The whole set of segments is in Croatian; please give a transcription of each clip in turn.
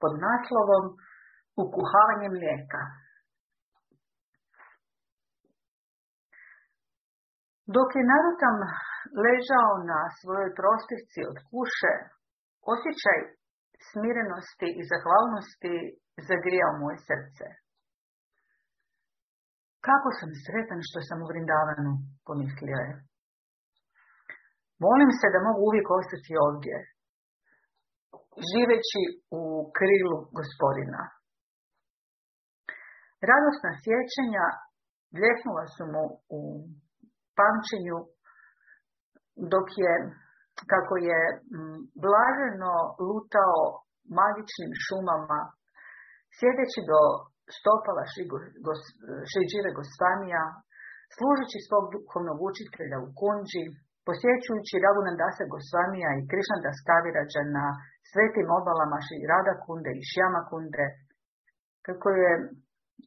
pod naslovom Ukuhavanje mlijeka. Dok je Narutam ležao na svojoj prostirci od kuše, osjećaj smirenosti i zahvalnosti zagrijao moje srce. Kako sam sretan što sam u Vrindavanu, pomislio je. Molim se da mogu uvijek ostati ovdje, živeći u krilu gospodina. Radosna sjećanja vljehnula su mu u pamćenju dok je, kako je blaženo lutao magičnim šumama, sjedeći do stopala Šiđive Gosvanija, služeći svog duhovnog učitelja u Kunđi, posjećujući Raghunandasa Gosvamija i Krišnadas Kavirađa na svetim obalama Rada Kunde i Šjama Kunde, kako je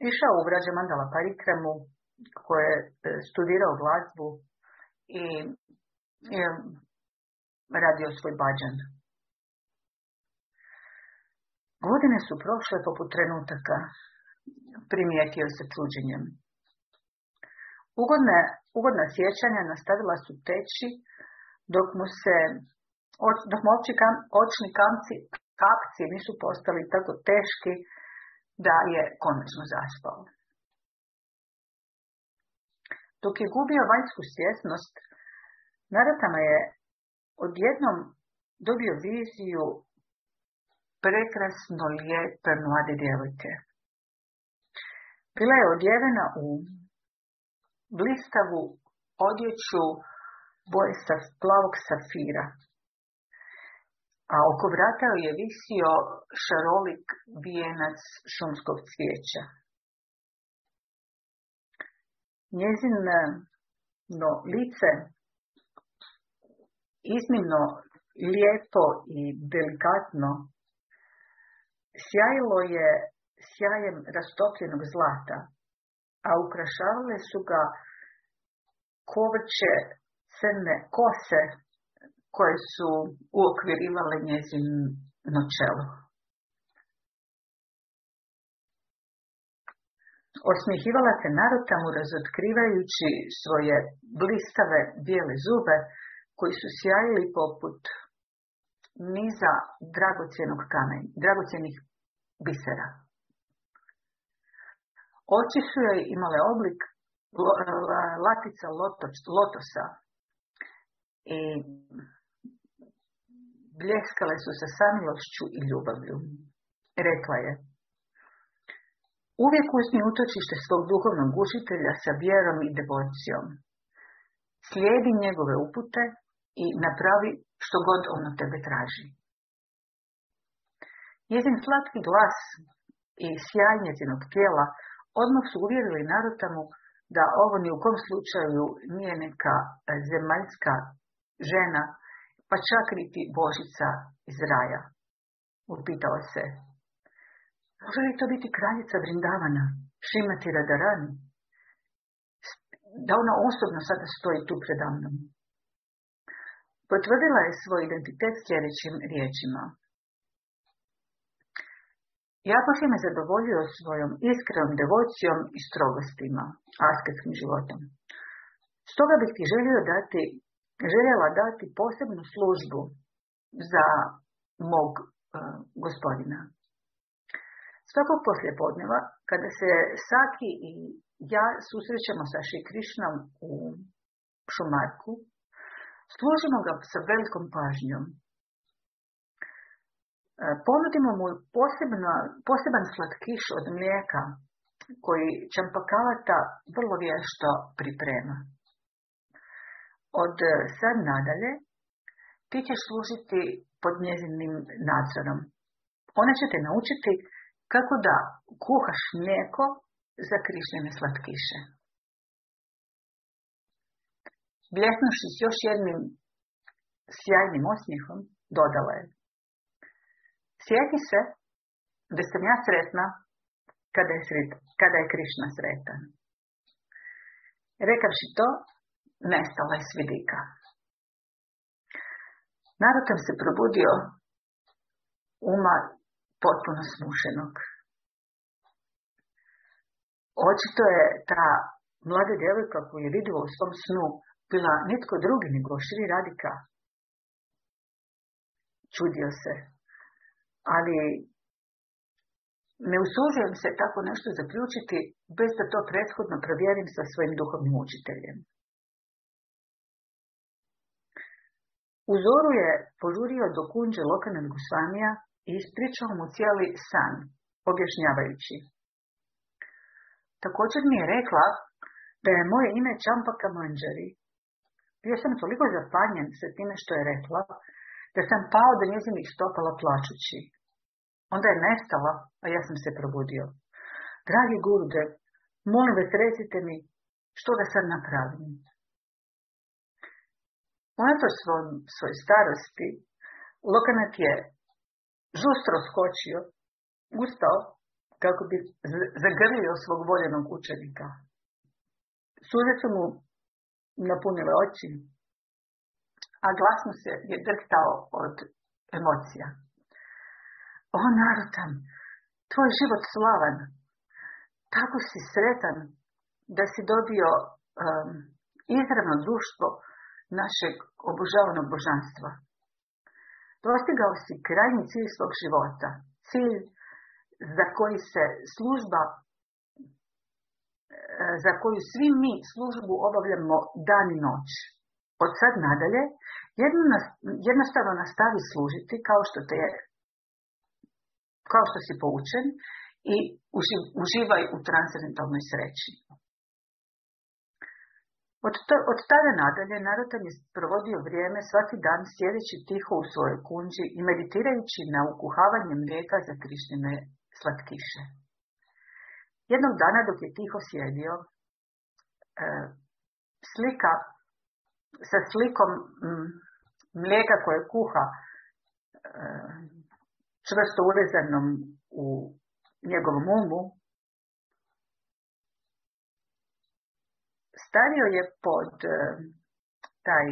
išao u Vrađa Mandala Parikremu, koje je studirao glazbu i je radio svoj bađan. Godine su prošle poput trenutaka, primijetio se čuđenjem. Ugodne, ugodna sjećanja nastavila su teći dok mu se dok mu oči kam, očni kamci, kapci nisu postali tako teški da je konačno zaspao. Dok je gubio vanjsku svjesnost, Naratama je odjednom dobio viziju prekrasno lijepe mlade djevojke. Bila je odjevena u blistavu odjeću boje sa plavog safira, a oko vrata je visio šarolik vijenac šumskog cvijeća. Njezino lice iznimno lijepo i delikatno sjajilo je sjajem rastopljenog zlata, a ukrašavale su ga kovrće crne kose koje su uokvirivale njezino čelo. Osmijehivala se mu razotkrivajući svoje blistave bijele zube, koji su sjajili poput niza dragocjenog kamenja, dragocjenih bisera. Oči su joj imale oblik latica lotosa i bljeskale su sa samilošću i ljubavlju. Rekla je, uvijek usni utočište svog duhovnog učitelja sa vjerom i devocijom. Slijedi njegove upute i napravi što god on od tebe traži. Njezin slatki glas i sjaj njezinog tijela odmah su uvjerili Narotamu da ovo ni u kom slučaju nije neka zemaljska žena, pa čak niti Božica iz raja. Upitao se, može li to biti kraljica Vrindavana, Šimati Radarani? Da ona osobno sada stoji tu predamnom. Potvrdila je svoj identitet sljedećim riječima. Jako si me zadovoljio svojom iskrenom devocijom i strogostima, asketskim životom. Stoga bih ti želio dati, željela dati posebnu službu za mog uh, gospodina. Svakog poslijepodneva, kada se Saki i ja susrećemo sa Šri Krišnom u Šumarku, Služimo ga sa velikom pažnjom. E, ponudimo mu posebna, poseban slatkiš od mlijeka koji čampakalata vrlo vješto priprema. Od e, sad nadalje ti ćeš služiti pod njezinim nadzorom. Ona će te naučiti kako da kuhaš mlijeko za krišnjene slatkiše. Bljesnuši s još jednim sjajnim osmijehom, dodala je. Sjeti se da sam ja sretna kada je, sret, kada je Krišna sretan. Rekavši to, nestala je svidika. Narotam se probudio uma potpuno smušenog. Očito je ta mlada djevojka koju je vidjela u svom snu bila nitko drugi nego Šri Radika. Čudio se. Ali ne usužujem se tako nešto zaključiti bez da to prethodno provjerim sa svojim duhovnim učiteljem. U zoru je požurio do kunđe Lokanan Gusvanija i ispričao mu cijeli san, objašnjavajući. Također mi je rekla da je moje ime Čampaka Manđari. Bio sam toliko zapanjen sa time što je rekla, da sam pao do njezinih stopala plačući. Onda je nestala, a ja sam se probudio. Dragi Gurudev, molim vas recite mi što da sad napravim. Unatoč svoj starosti, Lokanat je žustro skočio, ustao kako bi zagrlio svog voljenog učenika. Suze su mu napunile oči, a glasno se je drhtao od emocija. O narutan, tvoj život slavan, tako si sretan da si dobio um, izravno društvo našeg obožavanog božanstva. Dostigao si krajnji cilj svog života, cilj za koji se služba, e, za koju svi mi službu obavljamo dan i noć. Od sad nadalje, jednostavno nastavi služiti kao što te je, kao što si poučen i uživaj u transcendentalnoj sreći. Od, tada nadalje Narutan je provodio vrijeme svaki dan sjedeći tiho u svojoj kunđi i meditirajući na ukuhavanje mlijeka za krišnjene slatkiše. Jednog dana dok je tiho sjedio, e, slika sa slikom mlijeka koje kuha e, čvrsto urezanom u njegovom umu, stavio je pod e, taj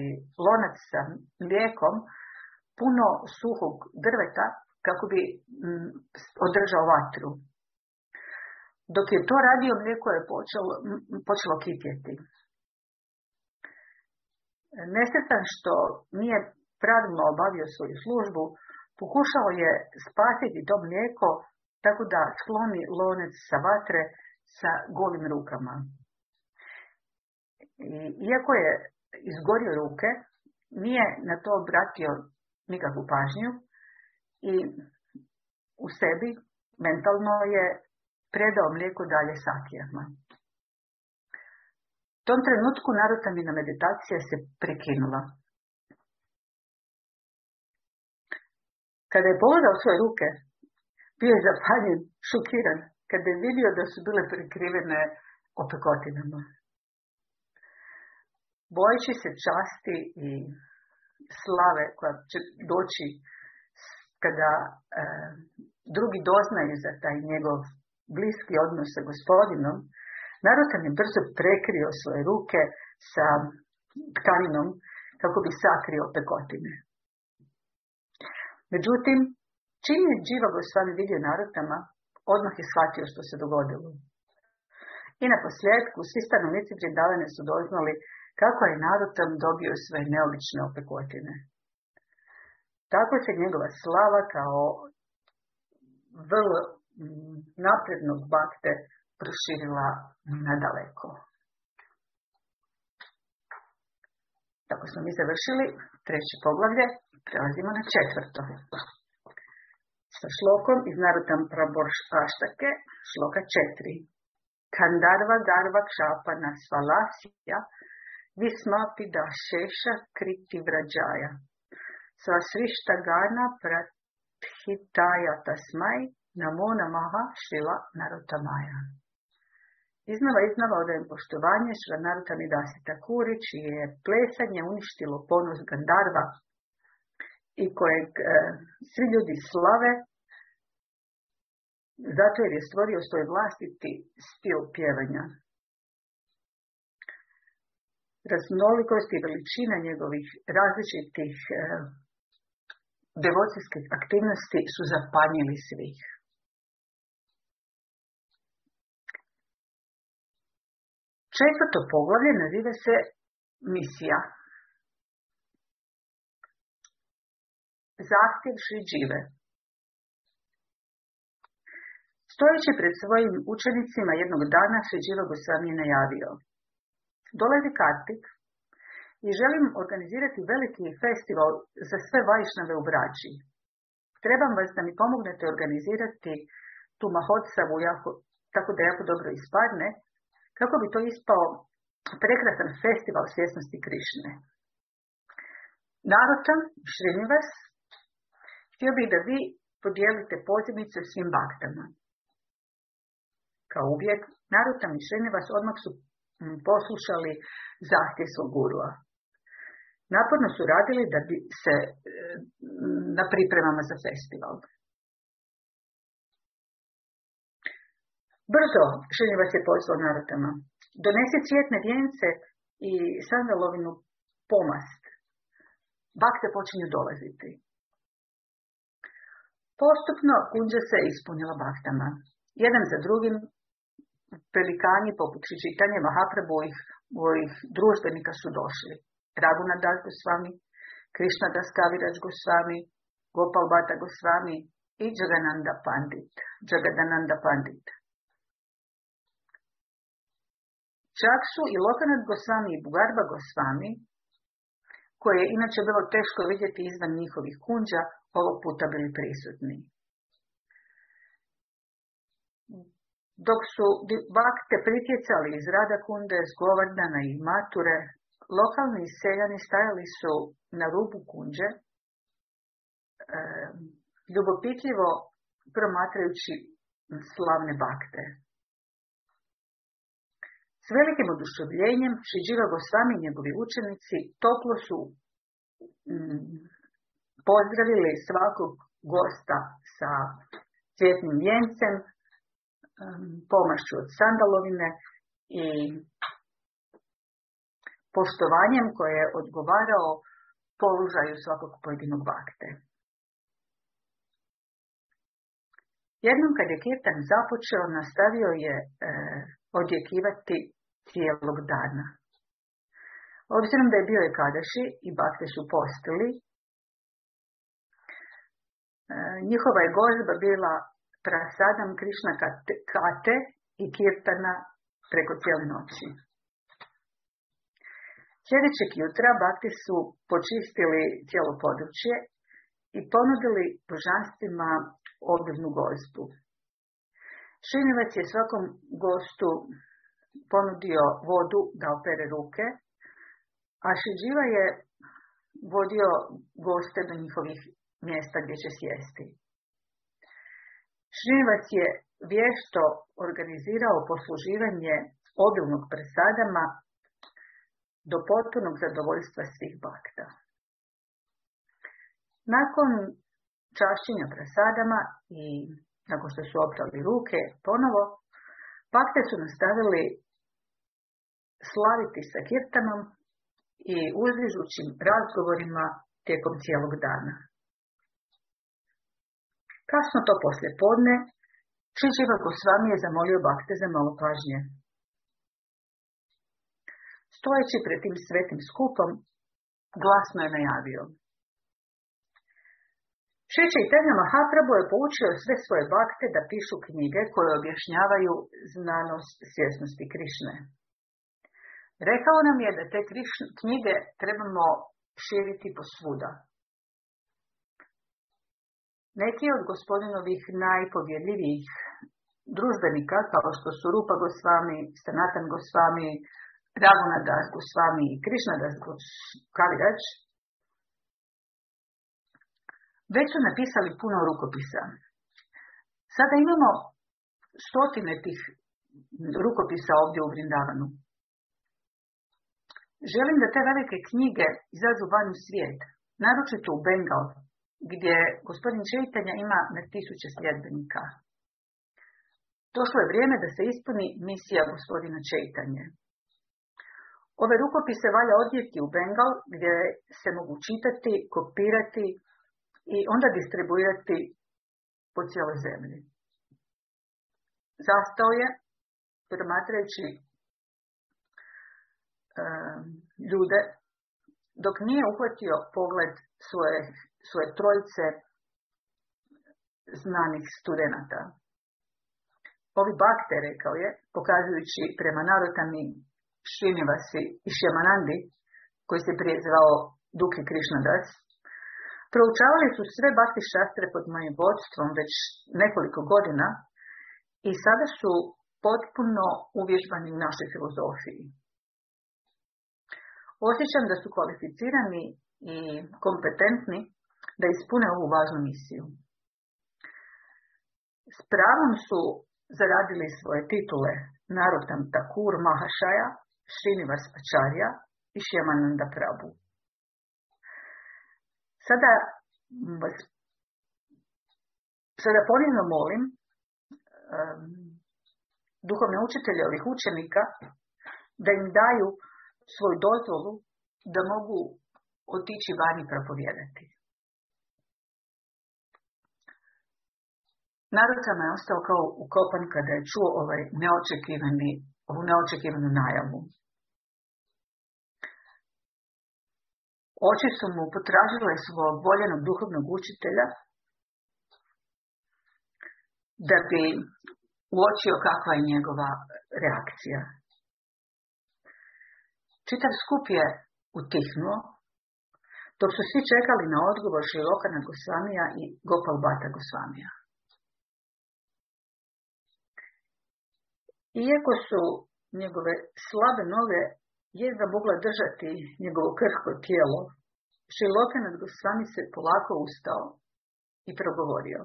lonac sa mlijekom puno suhog drveta kako bi održao vatru. Dok je to radio, mlijeko je počelo, počelo kitjeti. Nesretan što nije pravilno obavio svoju službu, pokušao je spasiti to mlijeko tako da skloni lonec sa vatre sa golim rukama. I, iako je izgorio ruke, nije na to obratio nikakvu pažnju i u sebi mentalno je predao mlijeko dalje sakijama. U tom trenutku narutamina meditacija se prekinula. Kada je pogledao svoje ruke, bio je zapanjen, šokiran, kada je vidio da su bile prekrivene opekotinama bojeći se časti i slave koja će doći kada e, drugi doznaju za taj njegov bliski odnos sa gospodinom, Narutan je brzo prekrio svoje ruke sa tkaninom kako bi sakrio pekotine. Međutim, čim je Dživa Gosvami vidio Narutama, odmah je shvatio što se dogodilo. I na posljedku svi stanovnici Brindavane su doznali kako je Narutam dobio sve neobične opekotine. Tako se njegova slava kao vrlo mm, naprednog bakte proširila nadaleko. Tako smo mi završili treće poglavlje, prelazimo na četvrto. Sa šlokom iz Narutam Praborš Aštake, šloka četiri. Kandarva Garva Kšapa Svalasija, Vismapi Šeša Kriti Vrađaja. Svasvišta Gana Prathitaja Tasmaj Namo Namaha Šila Narutamaya. Iznova iznova odajem poštovanje Šva Midasi Takuri, čije je plesanje uništilo ponos Gandarva i kojeg e, svi ljudi slave zato jer je stvorio svoj vlastiti stil pjevanja raznolikost i veličina njegovih različitih e, devocijske aktivnosti su zapanjili svih. Četvrto poglavlje naziva se misija. Zahtjev žive. Stojeći pred svojim učenicima jednog dana Šriđiva Gosvami je najavio. Dolazi Kartik i želim organizirati veliki festival za sve vajšnave u braći. Trebam vas da mi pomognete organizirati tu mahodsavu jako, tako da jako dobro ispadne, kako bi to ispao prekrasan festival svjesnosti Krišne. Naročan, vas, htio bih da vi podijelite pozivnice svim baktama. Kao uvijek, Narutam i vas odmah su poslušali zahtjev svog gurua. Naporno su radili da bi se e, na pripremama za festival. Brzo vas je pozvao Narutama. Donesi cvjetne vijence i sandalovinu pomast. Bakte počinju dolaziti. Postupno kunđa se ispunila baktama. Jedan za drugim pelikani poput čitanja Mahaprabhu ovih društvenika su došli. Raguna Das Gosvami, Krishna Das Kavirač Gosvami, Gopal Bata Gosvami i Jagananda Pandit. Jagadananda Pandit. Čak su i Lokanat Gosvami i Bugarba Gosvami, koje je inače bilo teško vidjeti izvan njihovih kunđa, ovog puta bili prisutni. Dok su bakte pritjecali iz rada kunde, s i Mature, lokalni seljani stajali su na rubu kunđe, e, ljubopitljivo promatrajući slavne bakte. S velikim oduševljenjem Šiđiva Gosvami i njegovi učenici toplo su mm, pozdravili svakog gosta sa cvjetnim vjencem, pomašću od sandalovine i poštovanjem koje je odgovarao položaju svakog pojedinog bakte. Jednom kad je kirtan započeo, nastavio je e, odjekivati cijelog dana. Obzirom da je bio i kadaši i bakte su postili, e, njihova je gozba bila prasadam Krišna kate i kirtana preko cijele noći. Sljedećeg jutra bakti su počistili cijelo područje i ponudili božanstvima obdivnu gozbu. Šinivac je svakom gostu ponudio vodu da opere ruke, a Šiđiva je vodio goste do njihovih mjesta gdje će sjesti. Šinivac je vješto organizirao posluživanje obilnog presadama do potpunog zadovoljstva svih bakta. Nakon čašćenja presadama i nakon što su oprali ruke ponovo, bakte su nastavili slaviti sa kirtanom i uzdižućim razgovorima tijekom cijelog dana. Kasno to poslje podne, Čiživa Gosvami je zamolio bakte za malo pažnje. Stojeći pred tim svetim skupom, glasno je najavio. Šeće i Tenja Mahaprabhu je poučio sve svoje bakte da pišu knjige koje objašnjavaju znanost svjesnosti Krišne. Rekao nam je da te knjige trebamo širiti posvuda. Neki od gospodinovih najpovjedljivijih družbenika, kao što su Rupa Gosvami, Sanatan Gosvami, Ravuna Das Gosvami i Krišna Das Kavirač, već su napisali puno rukopisa. Sada imamo stotine tih rukopisa ovdje u Vrindavanu. Želim da te velike knjige izađu van u svijet, naročito u Bengal, gdje gospodin Čeitanja ima na tisuće sljedbenika. Došlo je vrijeme da se ispuni misija gospodina Čeitanje. Ove rukopise valja odjeti u Bengal gdje se mogu čitati, kopirati i onda distribuirati po cijeloj zemlji. Zastao je, promatrajući ljude, dok nije uhvatio pogled svoje, svoje trojice znanih studenata. Ovi bakte, rekao je, pokazujući prema narotami Šinivasi i Šemanandi, koji se prije zvao Duki Krišnadas, proučavali su sve bakti šastre pod mojim vodstvom već nekoliko godina i sada su potpuno uvježbani u našoj filozofiji. Osjećam da su kvalificirani i kompetentni da ispune ovu važnu misiju. S pravom su zaradili svoje titule Narotam Takur Mahašaja, Srinivas Acharya i Šemananda Prabhu. Sada sada ponivno molim um, duhovne učitelje ovih učenika da im daju svoju dozvolu da mogu otići vani propovijedati. Narod sam je ostao kao ukopan kada je čuo ovaj neočekivani, ovu neočekivanu najavu. Oči su mu potražile svog voljenog duhovnog učitelja da bi uočio kakva je njegova reakcija. Čitav skup je utihnuo, dok su svi čekali na odgovor Šilokana Gosvamija i Gopal Bata Gosvamija. Iako su njegove slabe noge jedva mogla držati njegovo krhko tijelo, Šilokanat Gosvami se polako ustao i progovorio.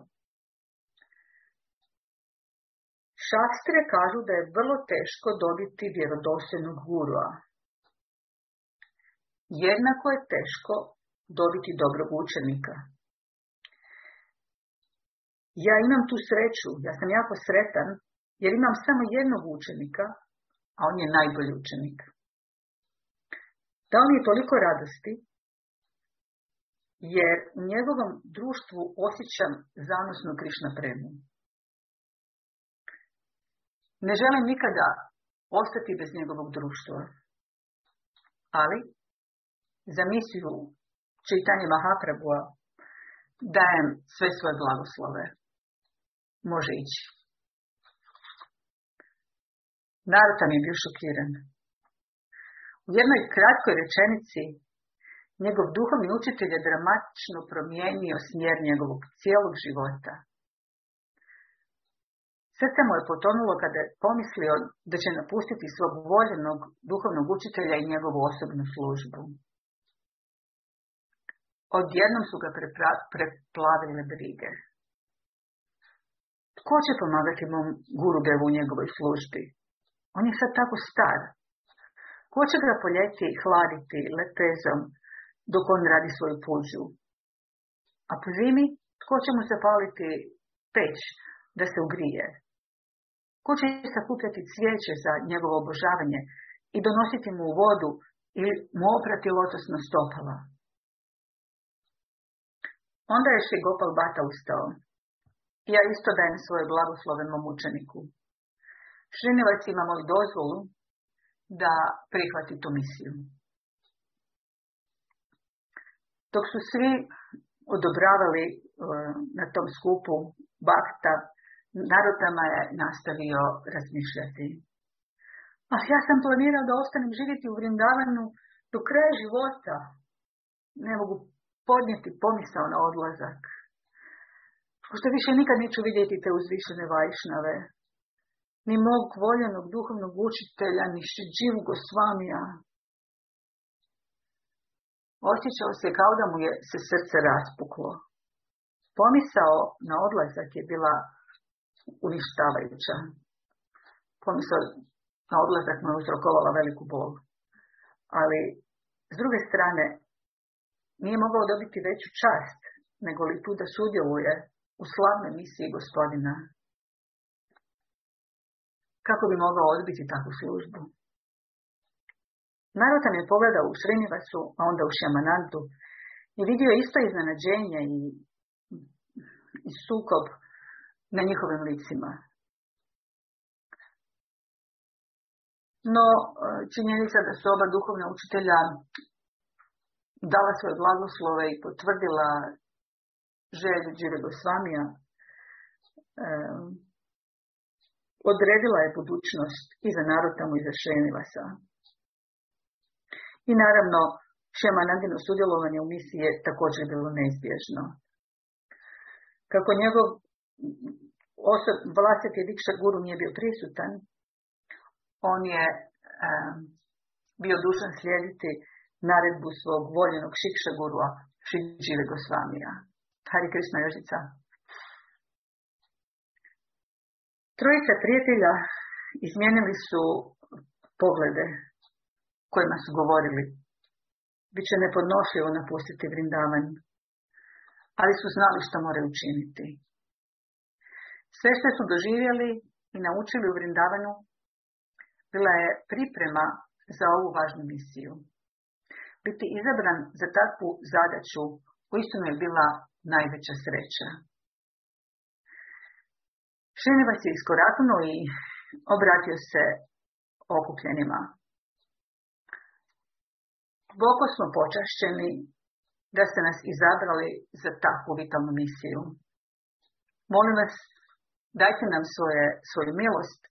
Šastre kažu da je vrlo teško dobiti vjerodostojnog gurua. Jednako je teško dobiti dobrog učenika. Ja imam tu sreću, ja sam jako sretan, jer imam samo jednog učenika, a on je najbolji učenik. Dao mi je toliko radosti, jer u njegovom društvu osjećam zanosnu Krišna premu. Ne želim nikada ostati bez njegovog društva. Ali, za misiju čitanje Mahaprabhua dajem sve svoje blagoslove. Može ići. Mi je bio šokiran. U jednoj kratkoj rečenici njegov duhovni učitelj je dramatično promijenio smjer njegovog cijelog života. Srce mu je potonulo kada je pomislio da će napustiti svog voljenog duhovnog učitelja i njegovu osobnu službu. Odjednom su ga preplavile brige. Tko će pomagati mom gurudevu u njegovoj službi? On je sad tako star. Ko će ga poljeti hladiti lepezom dok on radi svoju puđu? A po zimi, tko će mu zapaliti peć da se ugrije? Ko će sakupljati cvijeće za njegovo obožavanje i donositi mu vodu ili mu oprati lotosno stopala? Onda je še Gopal Bata ustao. Ja isto dajem svoje blagoslove mom učeniku. Šrinivac ima moju dozvolu da prihvati tu misiju. Dok su svi odobravali uh, na tom skupu bakta, narodama je nastavio razmišljati. Ah, ja sam planirao da ostanem živjeti u Vrindavanu do kraja života. Ne mogu podnijeti pomisao na odlazak. Pošto više nikad neću vidjeti te uzvišene vajšnave, ni mog voljenog duhovnog učitelja, ni Šiđivu Gosvamija. Osjećao se kao da mu je se srce raspuklo. Pomisao na odlazak je bila uništavajuća. Pomisao na odlazak mu je uzrokovala veliku bol. Ali, s druge strane, nije mogao dobiti veću čast, nego li tu da sudjeluje u slavnoj misiji gospodina kako bi mogao odbiti takvu službu. Narotan je pogledao u Srinivasu, a onda u Šamanantu i vidio isto iznenađenje i i sukob na njihovim licima. No, e, činjenica da su oba duhovna učitelja dala svoje blagoslove i potvrdila želju Džire Gosvamija, e, odredila je budućnost i za narod tamo i za Šenivasa. I naravno, Šemanandino sudjelovanje u misiji je također bilo neizbježno. Kako njegov osob, vlastiti Dikša Guru nije bio prisutan, on je um, bio dužan slijediti naredbu svog voljenog Šikša Gurua, Šidžive Gosvamija. Hari Krishna Jožica. Trojica prijatelja izmijenili su poglede kojima su govorili. Biće nepodnošljivo napustiti Vrindavan, ali su znali što moraju učiniti. Sve što su doživjeli i naučili u Vrindavanu bila je priprema za ovu važnu misiju. Biti izabran za takvu zadaću uistinu je bila najveća sreća. Šenevac je iskoraknuo i obratio se okupljenima. Boko smo počašćeni da ste nas izabrali za takvu vitalnu misiju. Molim vas, dajte nam svoje, svoju milost,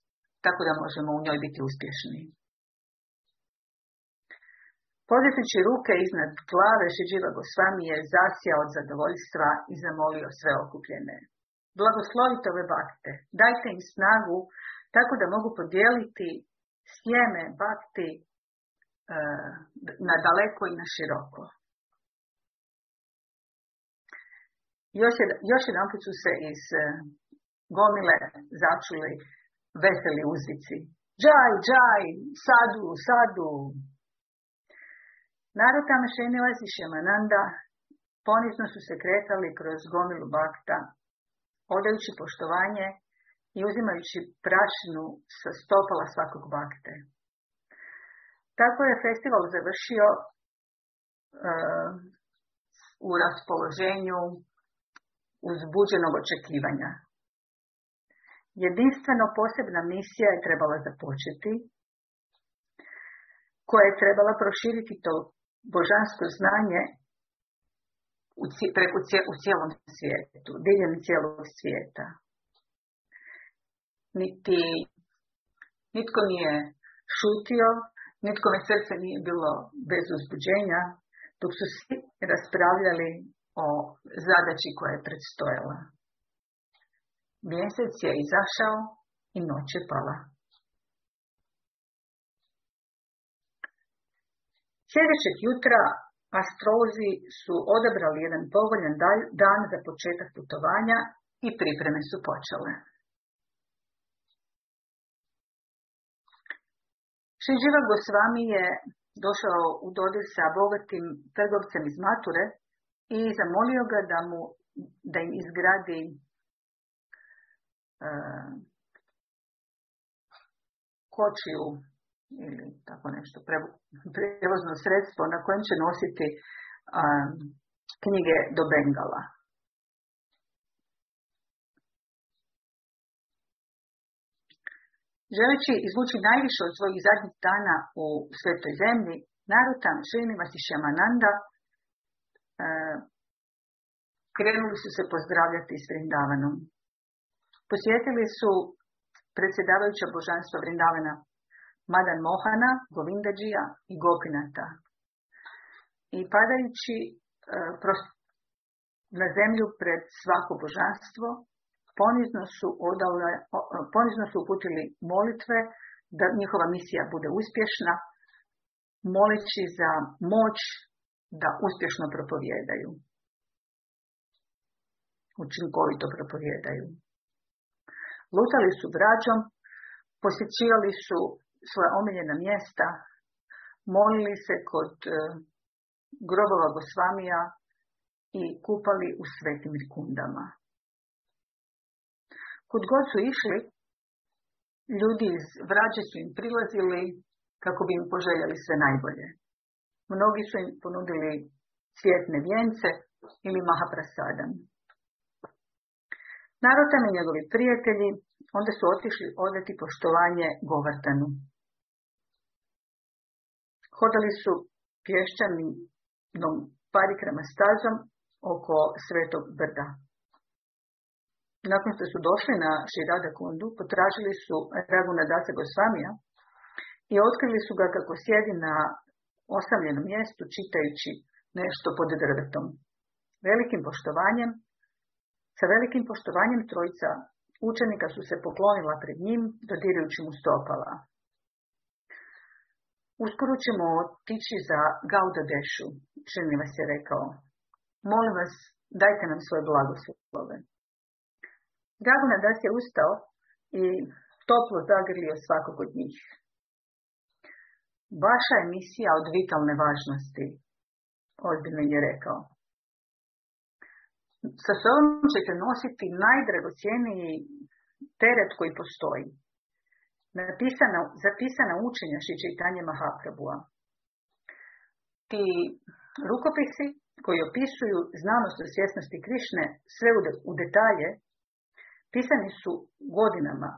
tako da možemo u njoj biti uspješni. Podižući ruke iznad glave Šiđiva Gosvami je zasijao od zadovoljstva i zamolio sve okupljene. Blagoslovite ove bakte, dajte im snagu tako da mogu podijeliti sjeme bakti e, na daleko i na široko. Još, jed, još jedan put su se iz e, gomile začuli veseli uzvici. Džaj, džaj, sadu, sadu. Narod Tamašenilas i Šemananda ponizno su se kretali kroz gomilu bakta, odajući poštovanje i uzimajući prašinu sa stopala svakog bakte. Tako je festival završio uh, u raspoloženju uzbuđenog očekivanja. Jedinstveno posebna misija je trebala započeti, koja je trebala proširiti to božansko znanje u, preko u cijelom svijetu, diljem cijelog svijeta. Niti, nitko nije šutio, nitko me srce nije bilo bez uzbuđenja, dok su svi raspravljali o zadaći koja je predstojala. Mjesec je izašao i noć je pala. Sljedećeg jutra astrolozi su odabrali jedan povoljan dan za početak putovanja i pripreme su počele. Šiđiva Gosvami je došao u dodir sa bogatim trgovcem iz Mature i zamolio ga da mu da im izgradi uh, kočiju ili tako nešto, prevozno sredstvo na kojem će nositi um, knjige do Bengala. Želeći izvući najviše od svojih zadnjih dana u svetoj zemlji, Narutam, Srinivas i Šamananda uh, krenuli su se pozdravljati s Vrindavanom. Posjetili su predsjedavajuća božanstva Vrindavana Madan Mohana, Govindađija i Gopinata. I padajući uh, na zemlju pred svako božanstvo, ponizno su, odale, ponizno su uputili molitve da njihova misija bude uspješna, moleći za moć da uspješno propovjedaju. Učinkovito propovjedaju. Lutali su građom, posjećivali su svoja omiljena mjesta, molili se kod e, grobova Gosvamija i kupali u svetim kundama. Kud god su išli, ljudi iz vrađe su im prilazili kako bi im poželjeli sve najbolje. Mnogi su im ponudili cvjetne vjence ili mahaprasadan. Narotam i njegovi prijatelji onda su otišli odati poštovanje Govardanu. Hodali su pješčanom parikrama stazom oko svetog brda. Nakon što su došli na Širada Kundu, potražili su Raguna Dasa Gosvamija i otkrili su ga kako sjedi na osamljenom mjestu čitajući nešto pod drvetom. Velikim poštovanjem, sa velikim poštovanjem trojica učenika su se poklonila pred njim, dodirujući mu stopala. Uskoro ćemo otići za Gauda Dešu, čini vas je rekao. Molim vas, dajte nam svoje blagoslove. Draguna Das je ustao i toplo zagrlio svakog od njih. Vaša je misija od vitalne važnosti, ozbiljno je rekao. Sa sobom ćete nositi najdragocjeniji teret koji postoji. Napisana, zapisana učenja Šičitanje Mahaprabhua. Ti rukopisi koji opisuju znanost o svjesnosti Krišne sve u detalje, pisani su godinama,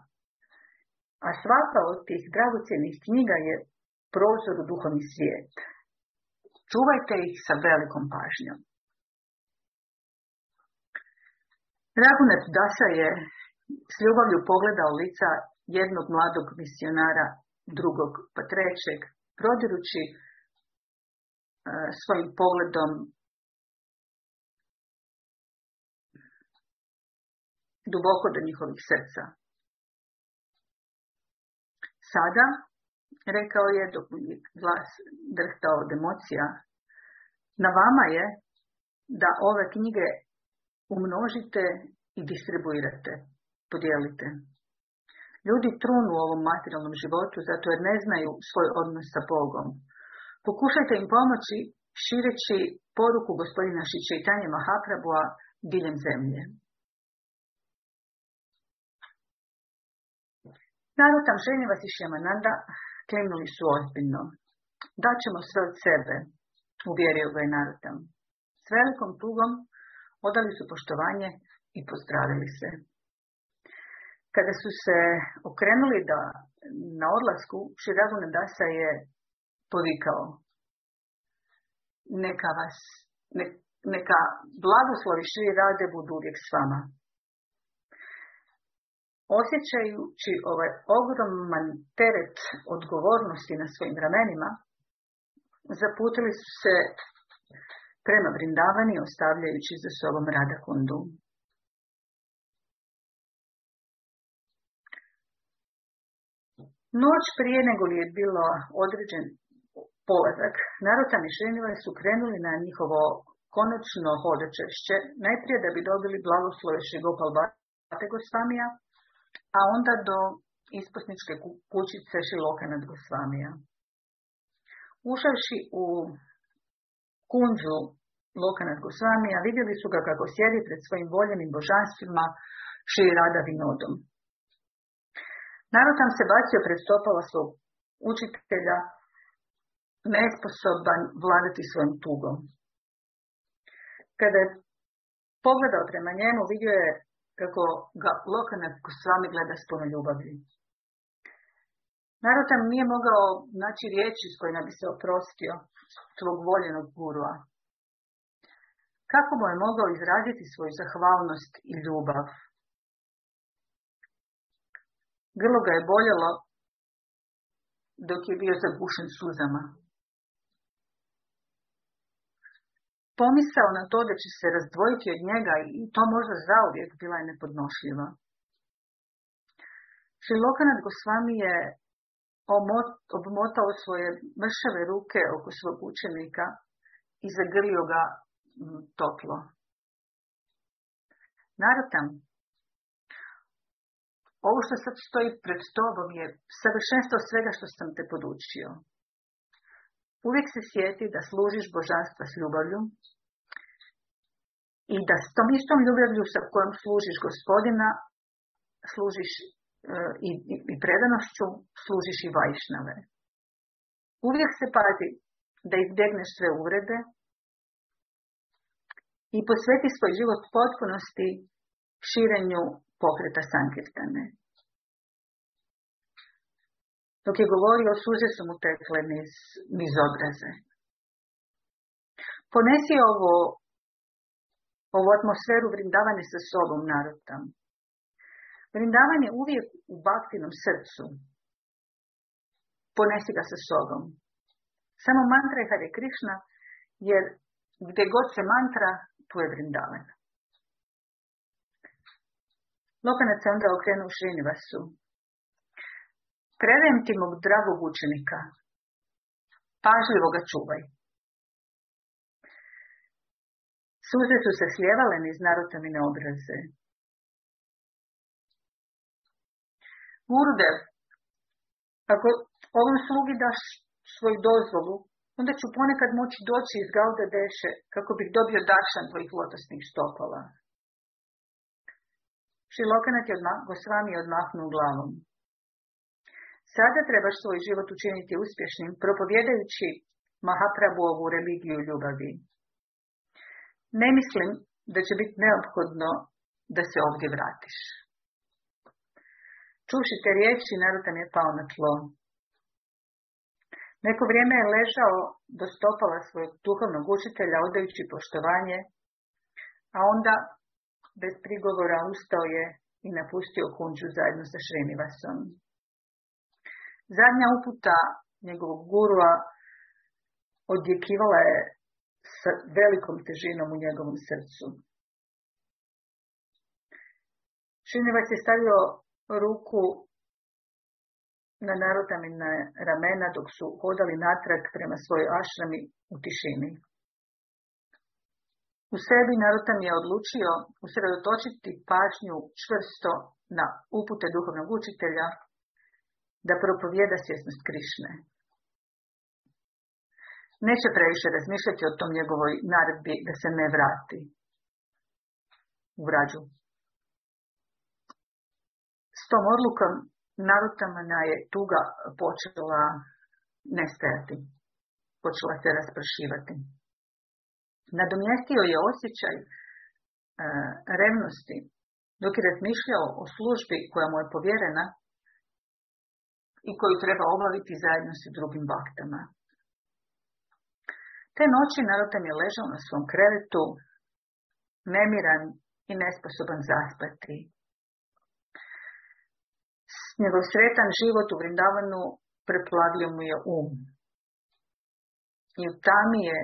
a svaka od tih dragocjenih knjiga je prozor u duhovni svijet. Čuvajte ih sa velikom pažnjom. Ragunac Dasa je s ljubavlju pogledao lica jednog mladog misionara, drugog pa trećeg, prodirući e, svojim pogledom duboko do njihovih srca. Sada, rekao je dok je glas drhtao od emocija, na vama je da ove knjige umnožite i distribuirate, podijelite. Ljudi trunu u ovom materijalnom životu zato jer ne znaju svoj odnos sa Bogom. Pokušajte im pomoći šireći poruku gospodina Šičitanja Mahaprabua diljem zemlje. Narutam vas i Šemananda klimnuli su ozbiljno. Daćemo sve od sebe, uvjerio ga je. S velikom tugom odali su poštovanje i pozdravili se. Kada su se okrenuli da na odlasku, Širagu Dasa je povikao neka vas, ne, neka blagoslovi Šri Rade budu uvijek s vama. Osjećajući ovaj ogroman teret odgovornosti na svojim ramenima, zaputili su se prema Vrindavani ostavljajući za sobom Rada Kundu. Noć prije nego li je bilo određen polazak, Narotani i su krenuli na njihovo konačno hodočešće, najprije da bi dobili blagoslove Šigopal Bate Gosvamija, a onda do isposničke kućice Šiloka nad Gosvamija. Ušavši u kunđu Loka nad Gosvamija, vidjeli su ga kako sjedi pred svojim voljenim božanstvima Širada Vinodom. Narod tam se bacio pred stopala svog učitelja, nesposoban vladati svojom tugom. Kada je pogledao prema njemu, vidio je kako ga Lokanat s vami gleda s puno ljubavi. Narod nije mogao naći riječi s kojima bi se oprostio svog voljenog gurua. Kako mu je mogao izraziti svoju zahvalnost i ljubav? Grlo ga je boljelo dok je bio zagušen suzama. Pomisao na to da će se razdvojiti od njega i to možda zauvijek bila je nepodnošljiva. Šilokanat Gosvami je obmotao svoje mršave ruke oko svog učenika i zagrlio ga toplo. Narotam, ovo što sad stoji pred tobom je savršenstvo svega što sam te podučio. Uvijek se sjeti da služiš božanstva s ljubavlju i da s tom istom ljubavlju sa kojom služiš gospodina, služiš e, i, i, i predanošću, služiš i vajšnave. Uvijek se pazi da izbjegneš sve uvrede i posveti svoj život potpunosti širenju pokreta Sankirtane. Dok je govorio, suze su mu tekle niz, niz obraze. Ponesi ovo, ovu atmosferu vrindavane sa sobom narodom. Vrindavanje uvijek u baktinom srcu. Ponesi ga sa sobom. Samo mantra je Hare Krishna, jer gdje god se mantra, tu je vrindavan. Lokanac se onda okrenuo Šrinivasu. Predajem ti mog dragog učenika. Pažljivo ga čuvaj. Suze su se slijevale niz narotamine obraze. Gurudev, ako ovom slugi daš svoju dozvolu, onda ću ponekad moći doći iz Gauda Deše kako bih dobio daršan tvojih lotosnih stopala. Šilokanat je odmah, Gosvami odmahnuo glavom. Sada trebaš svoj život učiniti uspješnim, propovjedajući ovu religiju ljubavi. Ne mislim da će biti neophodno da se ovdje vratiš. Čuši te riječi, narutan je pao na tlo. Neko vrijeme je ležao do stopala svojeg duhovnog učitelja, odajući poštovanje, a onda bez prigovora ustao je i napustio kunđu zajedno sa Šrinivasom. Zadnja uputa njegovog gurua odjekivala je sa velikom težinom u njegovom srcu. Šrinivac je stavio ruku na narotamine ramena dok su hodali natrag prema svojoj ašrami u tišini. U sebi Narutam je odlučio usredotočiti pažnju čvrsto na upute duhovnog učitelja da propovjeda svjesnost Krišne. Neće previše razmišljati o tom njegovoj naredbi da se ne vrati u vrađu. S tom odlukom Narutamana je tuga počela nestajati. Počela se raspršivati. Nadomjestio je osjećaj e, revnosti dok je razmišljao o službi koja mu je povjerena i koju treba obaviti zajedno s drugim baktama. Te noći Narutam je ležao na svom krevetu, nemiran i nesposoban zaspati. Njegov sretan život u Vrindavanu preplavio mu je um. I u tami je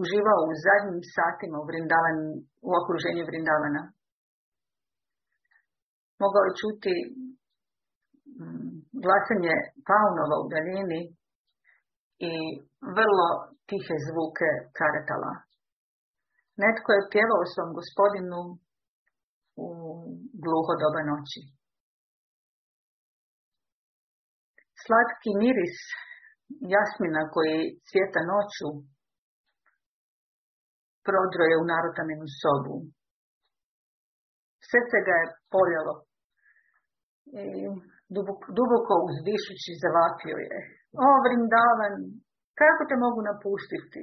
uživao u zadnjim satima u, Vrindavan, u okruženju Vrindavana. Mogao je čuti mm, glasanje paunova u daljini i vrlo tihe zvuke karetala. Netko je pjevao svom gospodinu u gluho doba noći. Slatki miris jasmina koji cvjeta noću prodro je u narotaminu sobu. Srce ga je poljelo i duboko, duboko uzdišući zavapio je. O, Vrindavan, kako te mogu napustiti?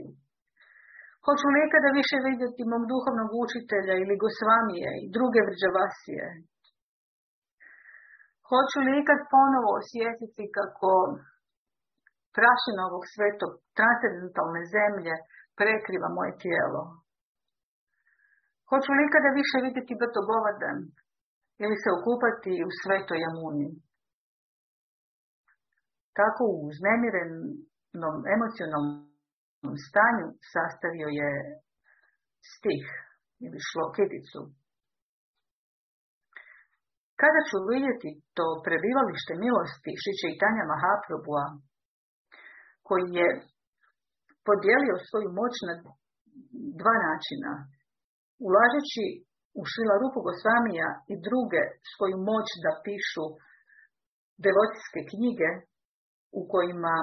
Hoću li ikada više vidjeti mog duhovnog učitelja ili Gosvamije i druge vrđavasije? Hoću li ikad ponovo osjetiti kako prašina ovog svetog transcendentalne zemlje prekriva moje tijelo? Hoću li više vidjeti Brtogovadan ili se okupati u svetoj jamuni? Tako u uznemirenom emocionalnom stanju sastavio je stih ili šloketicu. Kada ću vidjeti to prebivalište milosti Šiće i Tanja Mahaprabhua, koji je podijelio svoju moć na dva načina, ulažeći u Šila Rupu Gosvamija i druge svoju moć da pišu devocijske knjige u kojima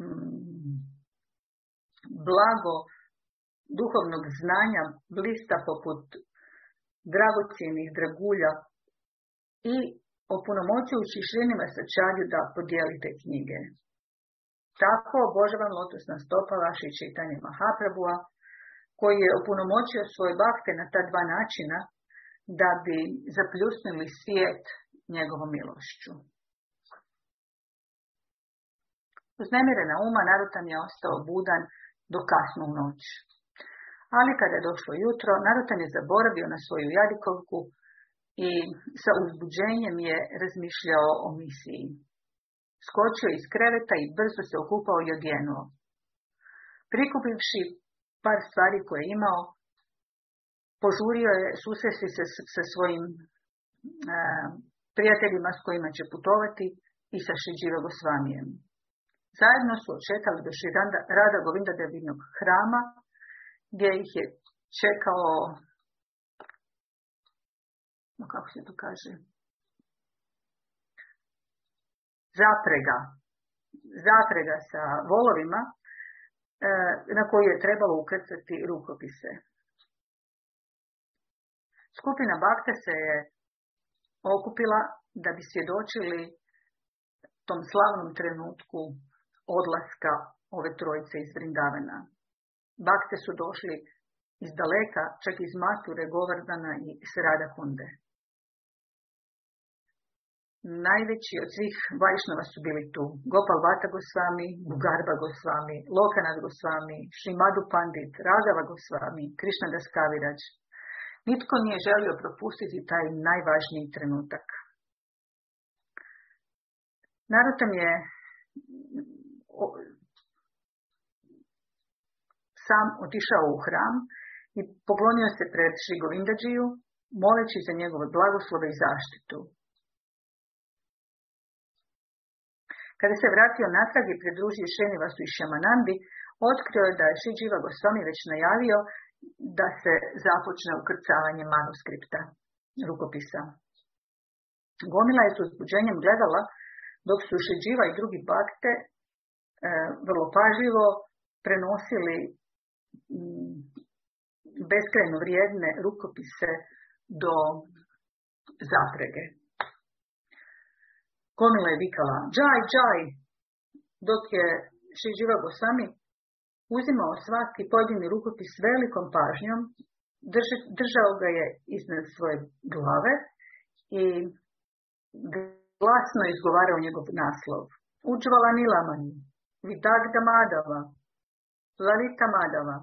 mm, blago duhovnog znanja blista poput dragocijenih dragulja i opunomoćujući šrinima sačalju da podijelite knjige. Tako obožavam lotosna stopa vaše čitanje Mahaprabhua, koji je opunomoćio svoje bakte na ta dva načina da bi zapljusnili svijet njegovom milošću. Uznemirena uma Narutan je ostao budan do kasnu noć. Ali kada je došlo jutro, Narutan je zaboravio na svoju jadikovku i sa uzbuđenjem je razmišljao o misiji. Skočio iz kreveta i brzo se okupao i odjenuo. Prikupivši par stvari koje je imao, požurio je susresti se sa svojim e, prijateljima s kojima će putovati i sa Šiđiva Gosvamijem. Zajedno su odšetali do Širanda, rada Govinda Devinog hrama, gdje ih je čekao, no kako se to kaže, zaprega, zaprega sa volovima, e, na koji je trebalo ukrcati rukopise. Skupina bakta se je okupila da bi svjedočili tom slavnom trenutku odlaska ove trojice iz Vrindavena. Bakte su došli iz daleka, čak iz Mature, Govardana i Srada Kunde. Najveći od svih vajšnova su bili tu. Gopal Vata Gosvami, Bugarba Gosvami, Lokanat Gosvami, Šimadu Pandit, Ragava Gosvami, Krišna Daskavirađ. Nitko nije želio propustiti taj najvažniji trenutak. Narutam je sam otišao u hram i poklonio se pred Šri Govindađiju, moleći za njegove blagoslove i zaštitu. Kada se vratio natrag i pridružio Šenivasu i Šamanandi, otkrio je da je Šiđiva Gosvami već najavio da se započne ukrcavanje manuskripta, rukopisa. Gomila je s uzbuđenjem gledala dok su Šiđiva i drugi bakte e, vrlo pažljivo prenosili m, beskrajno vrijedne rukopise do zaprege. Komila je vikala, džaj, džaj, dok je Šiđiva Gosami uzimao svaki pojedini rukopis s velikom pažnjom, držao ga je iznad svoje glave i glasno izgovarao njegov naslov. Učvala Nilamani, Vidagda Madava, Lalita Madava.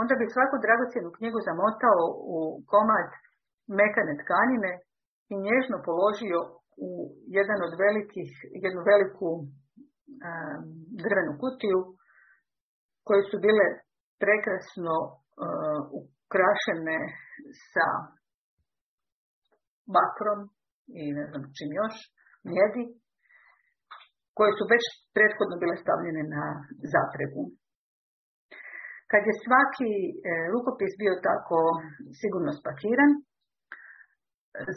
Onda bi svaku dragocjenu knjigu zamotao u komad mekane tkanine i nježno položio u jedan od velikih, jednu veliku um, drvenu kutiju koje su bile prekrasno uh, ukrašene sa bakrom i ne znam čim još, mjedi, koje su već prethodno bile stavljene na zapregu. Kad je svaki e, rukopis bio tako sigurno spakiran,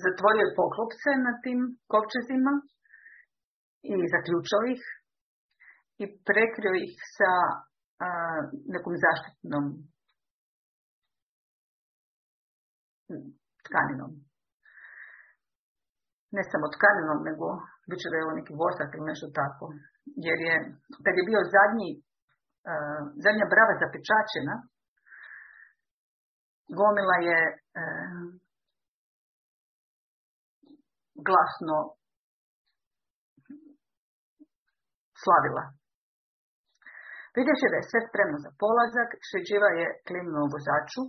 zatvorio poklopce na tim kovčezima i zaključao ih i prekrio ih sa a, nekom zaštitnom tkaninom. Ne samo tkaninom, nego bit će da je ovo neki vosak ili nešto tako. Jer je, kad je bio zadnji, a, zadnja brava zapečačena, gomila je glasno slavila. Vidjeći da je sve spremno za polazak, Šeđiva je klimnuo vozaču,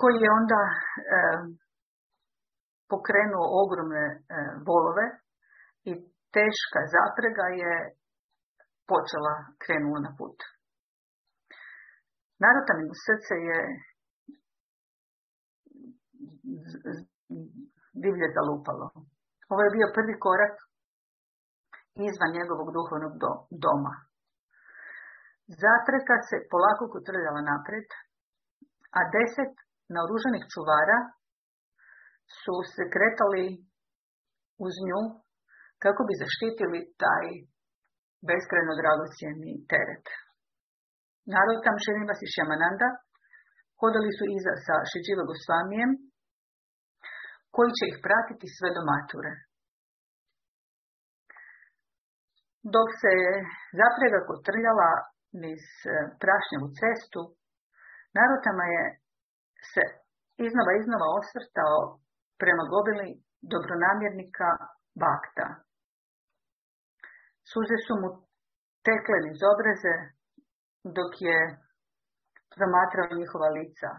koji je onda e, pokrenuo ogromne e, volove i teška zaprega je počela krenula na put. Narutan mu srce je divlje zalupalo. Ovo je bio prvi korak izvan njegovog duhovnog doma. Zatreka se polako kotrljala napred, a deset naoružanih čuvara su se kretali uz nju kako bi zaštitili taj beskrajno dragocjeni teret. Narod tam Šenivas i Šamananda hodali su iza sa Šiđiva Gosvamijem, koji će ih pratiti sve do mature. Dok se zaprega kotrljala niz e, prašnjevu cestu, Narutama je se iznova iznova osvrtao prema gobili dobronamjernika Bakta. Suze su mu tekle niz obraze dok je promatrao njihova lica.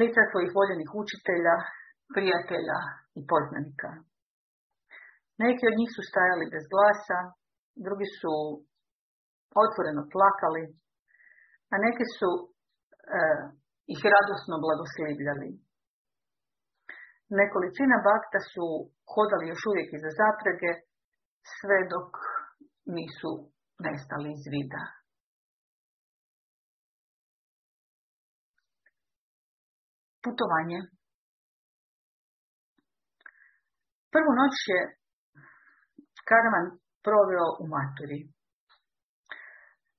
Lica svojih voljenih učitelja, prijatelja i poznanika. Neki od njih su stajali bez glasa, drugi su otvoreno plakali, a neki su eh, ih radosno blagoslivljali. Nekolicina bakta su hodali još uvijek iza zaprege, sve dok nisu nestali iz vida. Putovanje. Prvu noć je karavan proveo u maturi.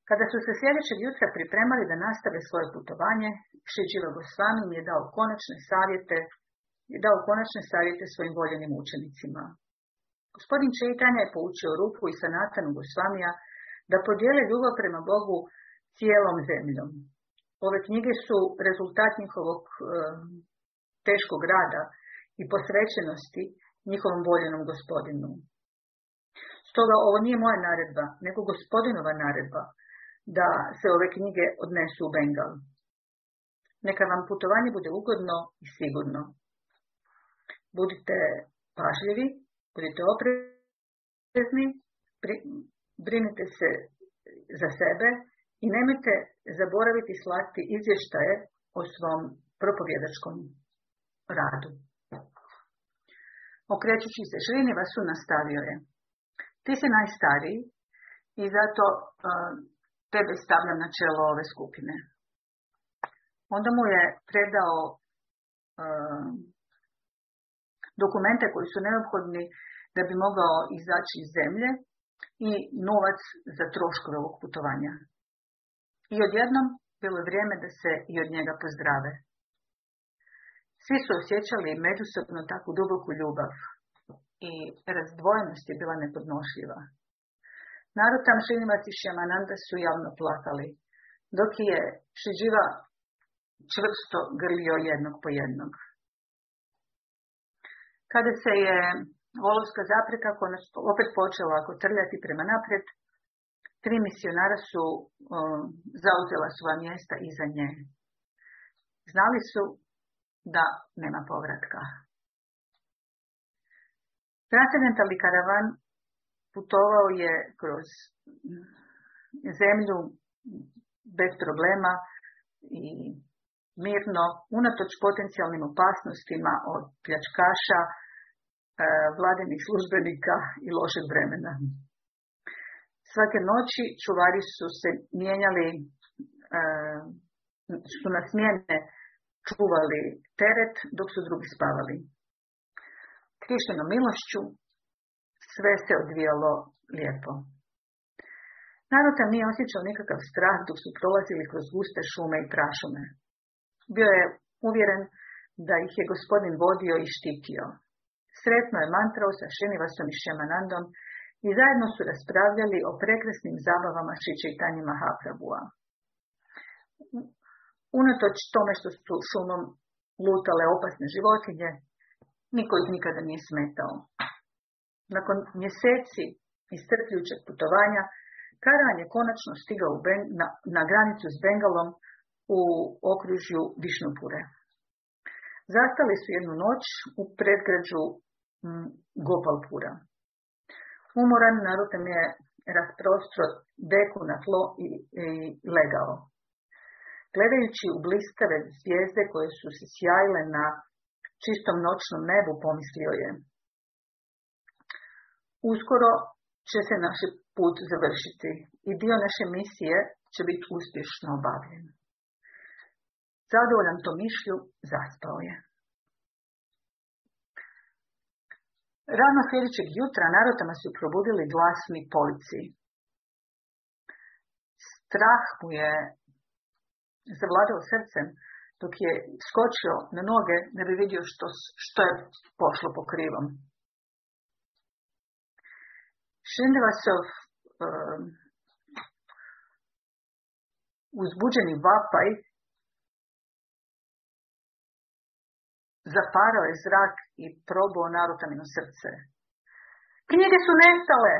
Kada su se sljedećeg jutra pripremali da nastave svoje putovanje, Šiđiva Gosvami im je dao konačne savjete, je dao konačne savjete svojim voljenim učenicima. Gospodin Čeitanja je poučio Rupu i Sanatanu Gosvamija da podijele ljubav prema Bogu cijelom zemljom. Ove knjige su rezultat njihovog e, teškog rada i posvećenosti njihovom voljenom gospodinu. Stoga ovo nije moja naredba, nego gospodinova naredba, da se ove knjige odnesu u Bengal. Neka vam putovanje bude ugodno i sigurno. Budite pažljivi, budite oprezni, brinite se za sebe i nemojte zaboraviti slati izvještaje o svom propovjedačkom radu. Okrećući se Šrinivasu nastavio je. Ti si najstariji i zato tebe stavljam na čelo ove skupine. Onda mu je predao uh, dokumente koji su neophodni da bi mogao izaći iz zemlje i novac za troškove ovog putovanja. I odjednom bilo je vrijeme da se i od njega pozdrave. Svi su osjećali međusobno takvu duboku ljubav i razdvojenost je bila nepodnošljiva. Šinivac i Šemananda su javno plakali, dok je Šiđiva čvrsto grlio jednog po jednog. Kada se je volovska zapreka opet počela kotrljati prema naprijed, tri misionara su um, zauzela svoja mjesta iza nje. Znali su da nema povratka. Transcendentalni karavan putovao je kroz zemlju bez problema i mirno, unatoč potencijalnim opasnostima od pljačkaša, e, vladinih službenika i lošeg vremena. Svake noći čuvari su se mijenjali, e, su na smjene čuvali teret dok su drugi spavali. Krištenom milošću sve se odvijalo lijepo. Naruta nije osjećao nikakav strah dok su prolazili kroz guste šume i prašume. Bio je uvjeren da ih je gospodin vodio i štitio. Sretno je mantrao sa Šenivasom i Šemanandom i zajedno su raspravljali o prekrasnim zabavama Šiće i. Unatoč tome što su šumom lutale opasne životinje, niko ih nikada nije smetao. Nakon mjeseci istrpljujućeg putovanja, Karavan je konačno stigao na, na granicu s Bengalom u okružju Višnupure. Zastali su jednu noć u predgrađu Gopalpura. Umoran narutem je rasprostro deku na tlo i, i legao. Gledajući u blistave zvijezde koje su se sjajile na čistom noćnom nebu, pomislio je. Uskoro će se naš put završiti i dio naše misije će biti uspješno obavljen. Zadovoljan to mišlju, zaspao je. Rano sljedećeg jutra narotama su probudili glasni policiji. Strah mu je zavladao srcem dok je skočio na noge da bi vidio što, što je pošlo po krivom. Šindevasov um, uzbuđeni vapaj zaparao je zrak i probao narutamino srce. Knjige su nestale.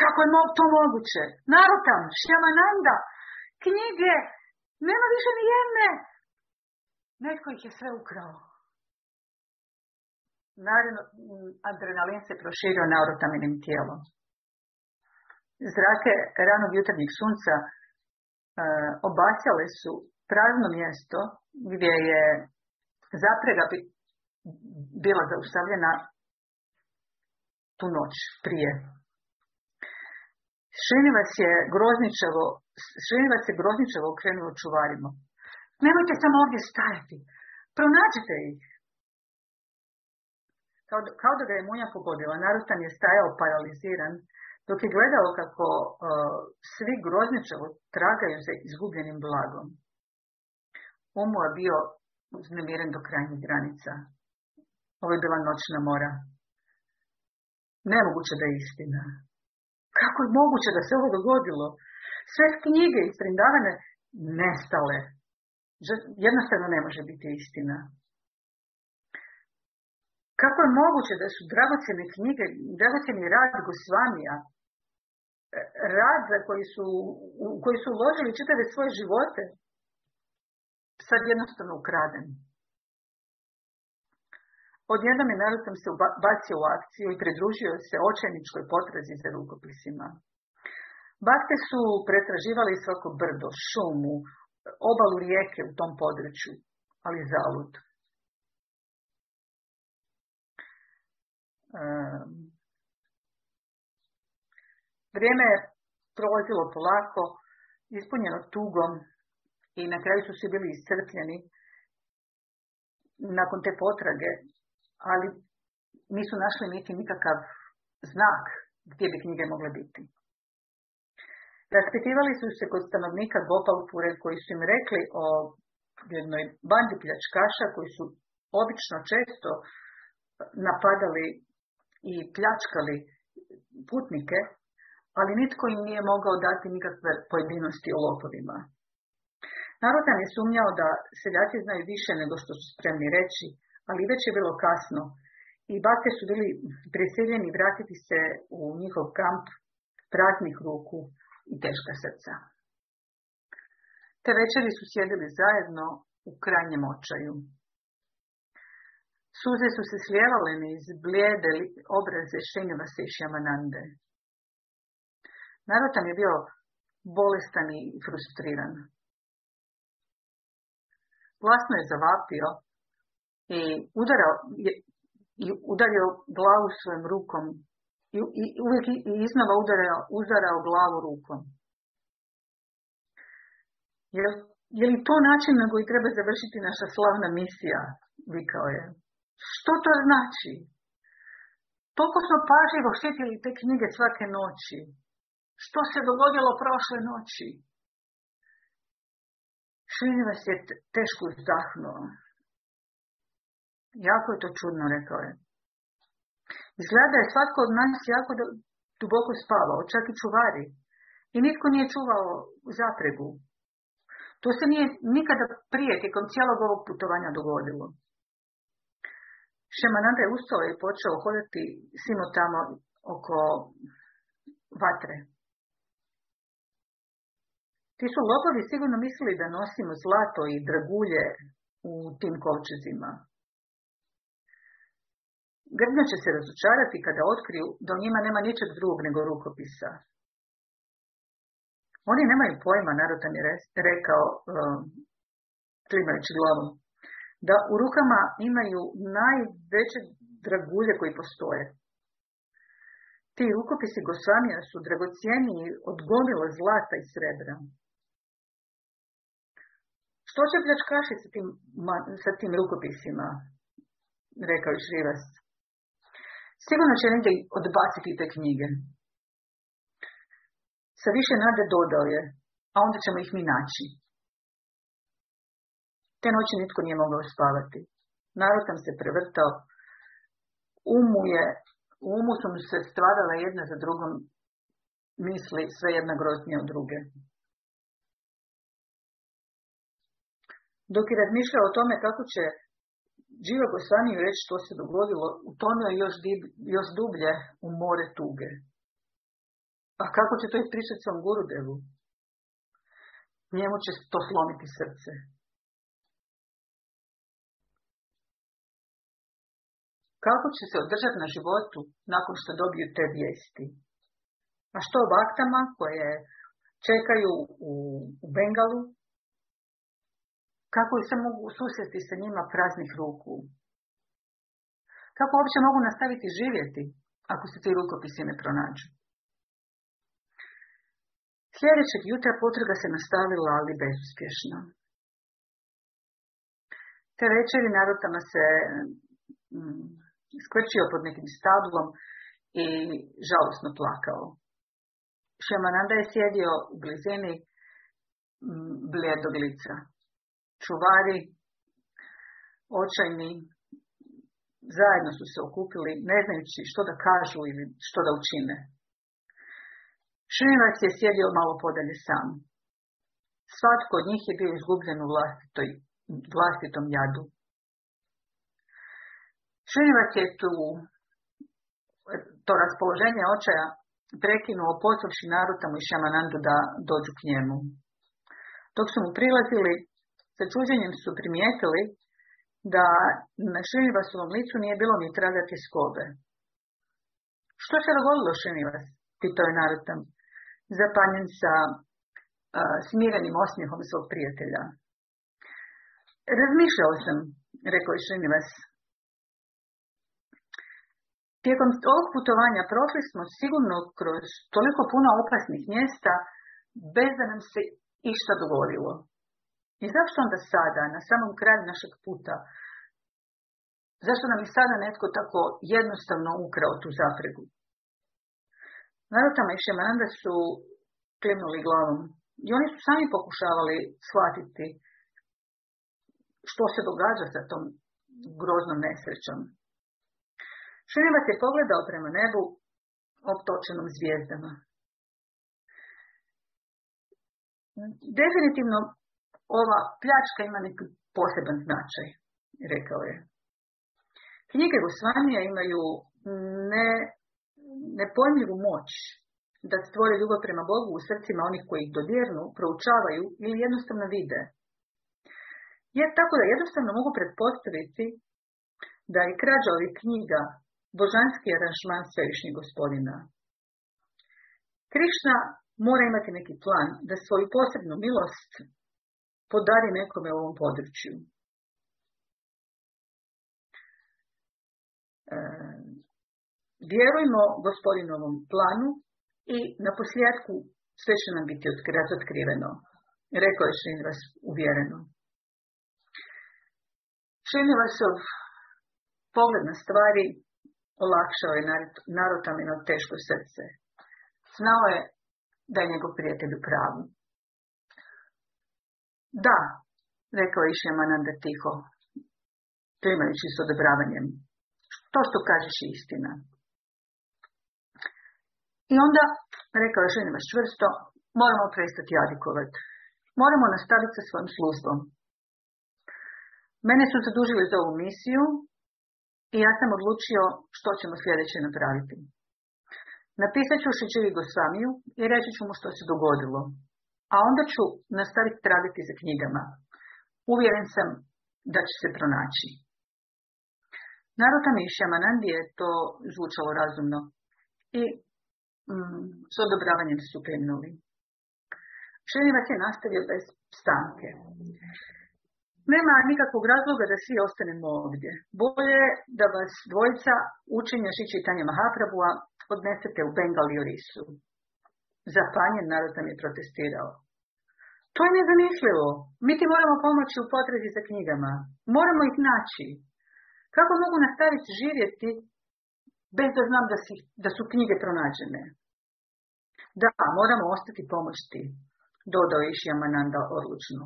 Kako je to moguće? Narutam, Šjamananda, knjige, nema više ni jedne. Netko ih je sve ukrao. Naravno, adrenalin se proširio narutaminim tijelom. Zrake ranog jutarnjeg sunca uh, obasjale su prazno mjesto gdje je zaprega bi bila zaustavljena tu noć prije. Šrinivac je grozničevo, Šrinivac je grozničevo okrenuo čuvarima. Nemojte samo ovdje stajati. Pronađite ih. Kao, kao da ga je munja pogodila, Narutan je stajao paraliziran, dok je gledao kako uh, svi grozničevo tragaju za izgubljenim blagom. Umu je bio uznemiren do krajnjih granica. Ovo je bila noćna mora. Nemoguće da je istina. Kako je moguće da se ovo dogodilo? Sve knjige isprindavane nestale. Jednostavno ne može biti istina. Kako je moguće da su dragocjene knjige, dragocjeni rad Gosvamija, rad za koji su, koji su uložili čitave svoje živote, sad jednostavno ukraden. Odjednom je Narutam se bacio u akciju i pridružio se očajničkoj potrazi za rukopisima. Bakte su pretraživali svako brdo, šumu, obalu rijeke u tom području, ali zalud. Vrijeme je prolazilo polako, ispunjeno tugom i na kraju su svi bili iscrpljeni nakon te potrage, ali nisu našli niti nikakav znak gdje bi knjige mogle biti. Raspitivali su se kod stanovnika Gopalpure koji su im rekli o jednoj bandi pljačkaša koji su obično često napadali i pljačkali putnike, ali nitko im nije mogao dati nikakve pojedinosti o lopovima. Narutan je sumnjao da seljaci znaju više nego što su spremni reći, ali već je bilo kasno i bake su bili prisiljeni vratiti se u njihov kamp praznih ruku i teška srca. Te večeri su sjedili zajedno u krajnjem očaju. Suze su se slijevale iz blijede obraze Šinjevase i Šjamanande. Narutan je bio bolestan i frustriran. Glasno je zavapio i udarao, i udario glavu svojom rukom i, i uvijek i iznova udarao, udarao glavu rukom. Je, je li to način na koji treba završiti naša slavna misija? Vikao je. Što to znači? Toliko smo pažljivo štitili te knjige svake noći. Što se dogodilo prošle noći? Šrinivas je teško izdahnuo. Jako je to čudno, rekao je. Izgleda je svatko od nas jako duboko spavao, čak i čuvari. I nitko nije čuvao zapregu. To se nije nikada prije, tijekom cijelog ovog putovanja dogodilo. Šemananda je ustao i počeo hodati simo tamo oko vatre. Ti su lopovi sigurno mislili da nosimo zlato i dragulje u tim kovčezima. Grdno će se razočarati kada otkriju da u njima nema ničeg drugog nego rukopisa. Oni nemaju pojma, Narutan je rekao, um, klimajući glavom, da u rukama imaju najveće dragulje koji postoje. Ti rukopisi Gosvamija su dragocijeniji od gomila zlata i srebra. Što će pljačkaši sa tim, sa tim rukopisima? Rekao je Šrivas. Sigurno će negdje odbaciti te knjige. Sa više nade dodao je, a onda ćemo ih mi naći. Te noći nitko nije mogao spavati. Narutan se prevrtao. Umu je, u umu su mu se stvarale jedna za drugom misli, sve jedna groznije od druge. Dok je razmišljao o tome kako će Dživa Gosvami reći što se dogodilo, utonio još, još dublje u more tuge. A kako će to ispričati svom Gurudevu? Njemu će to slomiti srce. Kako će se održati na životu nakon što dobiju te vijesti? A što o baktama koje čekaju u, u Bengalu? Kako se mogu susjeti sa njima praznih ruku? Kako uopće mogu nastaviti živjeti ako se ti rukopisi ne pronađu? Sljedećeg jutra potraga se nastavila, ali bezuspješno. Te večeri narotama se mm, skvrčio pod nekim stablom i žalosno plakao. Šemananda je sjedio u blizini mm, blijedog lica. Čuvari, očajni, zajedno su se okupili, ne znajući što da kažu ili što da učine. Šrinivac je sjedio malo podalje sam. Svatko od njih je bio izgubljen u vlastitoj, vlastitom jadu. Šrinivac je tu to raspoloženje očaja prekinuo poslovši Narutamu i Šamanandu da dođu k njemu. Dok su mu prilazili, sa čuđenjem su primijetili da na Šrinivasovom licu nije bilo ni traga skobe. Što se dogodilo Šrinivas? Pitao je Narutam zapanjen sa smirenim osmijehom svog prijatelja. Razmišljao sam, rekao je Šrinivas. Tijekom ovog putovanja prošli smo sigurno kroz toliko puno opasnih mjesta bez da nam se išta dogodilo. I zašto onda sada, na samom kraju našeg puta, zašto nam je sada netko tako jednostavno ukrao tu zapregu? Narotama i Šemananda su klimnuli glavom. I oni su sami pokušavali shvatiti što se događa sa tom groznom nesrećom. Šrivat je pogledao prema nebu optočenom zvijezdama. Definitivno ova pljačka ima neki poseban značaj, rekao je. Knjige Gosvanija imaju ne nepojmljivu moć da stvore ljubav prema Bogu u srcima onih koji ih dodjernu, proučavaju ili jednostavno vide. Jer tako da jednostavno mogu pretpostaviti da je krađa ovih knjiga božanski aranžman svevišnjeg gospodina. Krišna mora imati neki plan da svoju posebnu milost podari nekome u ovom području. E, Vjerujmo gospodinovom planu i na posljedku sve će nam biti razotkriveno, rekao je Šrinivas uvjereno. Šrinivasov pogled na stvari olakšao je narotamino teško srce. Znao je da je njegov prijatelj u pravu. Da, rekao je Išemananda tiho, primajući s odobravanjem. To što kažeš je istina. I onda, rekao je ženima čvrsto, moramo prestati jadikovati. Moramo nastaviti sa svojom službom. Mene su zadužili za ovu misiju i ja sam odlučio što ćemo sljedeće napraviti. Napisat ću Šičevi Gosvamiju i reći ću mu što se dogodilo. A onda ću nastaviti tragiti za knjigama. Uvjeren sam da će se pronaći. Narota mi Šamanandi je to zvučalo razumno. I Mm, s odobravanjem su krenuli. Šenivac je nastavio bez stanke. Nema nikakvog razloga da svi ostanemo ovdje. Bolje da vas dvojica učenja čitanje Mahaprabua odnesete u Bengal i Orisu. Zapanjen narod nam je protestirao. To je nezamislivo. Mi ti moramo pomoći u potrezi za knjigama. Moramo ih naći. Kako mogu nastaviti živjeti bez da znam da, si, da su knjige pronađene. Da, moramo ostati pomoćti, dodao je Šijamananda odlučno.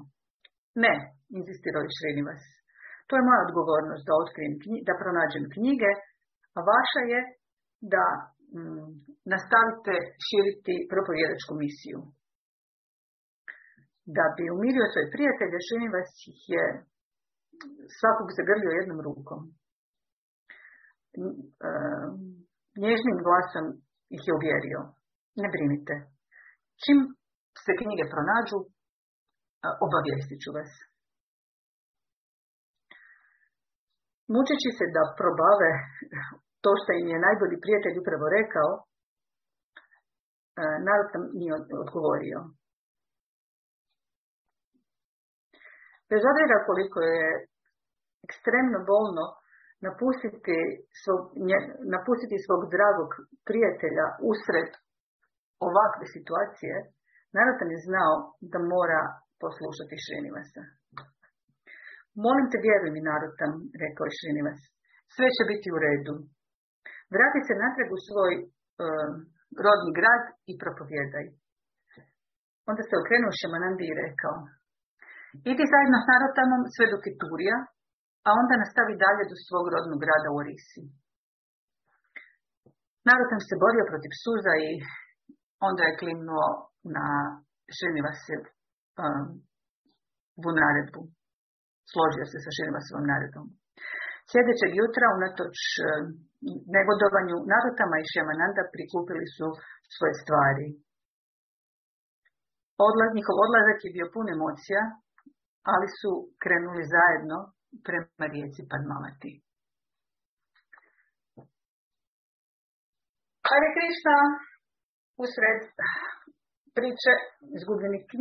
Ne, insistirao je Šrinivas. To je moja odgovornost da otkrijem da pronađem knjige, a vaša je da mm, nastavite širiti propovjedačku misiju. da bi umirio svoje prijatelje, Šinivas ih je svakog zagrlio jednom rukom. E, nježnim glasom ih je uvjerio. Ne brinite. Čim se knjige pronađu, obavijestit ću vas. Mučeći se da probave to što im je najbolji prijatelj upravo rekao, narod sam nije odgovorio. Bez obzira koliko je ekstremno bolno napustiti svog, napustiti svog dragog prijatelja usred ovakve situacije, Narotan je znao da mora poslušati Šrinivasa. Molim te, vjeruj mi, Narutam, rekao je Šrinivas. Sve će biti u redu. Vrati se natrag u svoj uh, rodni grad i propovjedaj. Onda se okrenuo Šemanandi i rekao, idi zajedno s Narotamom sve do Kiturija, a onda nastavi dalje do svog rodnog grada u Orisi. Narotam se borio protiv suza i onda je klimnuo na Šrinivasev um, u naredbu. Složio se sa Šrinivasevom naredbom. Sljedećeg jutra, unatoč um, negodovanju, Narutama i Šemananda prikupili su svoje stvari. Odlaz, njihov odlazak je bio pun emocija, ali su krenuli zajedno prema rijeci Padmavati. Hare Krishna, usred priče izgubljenih knjiga.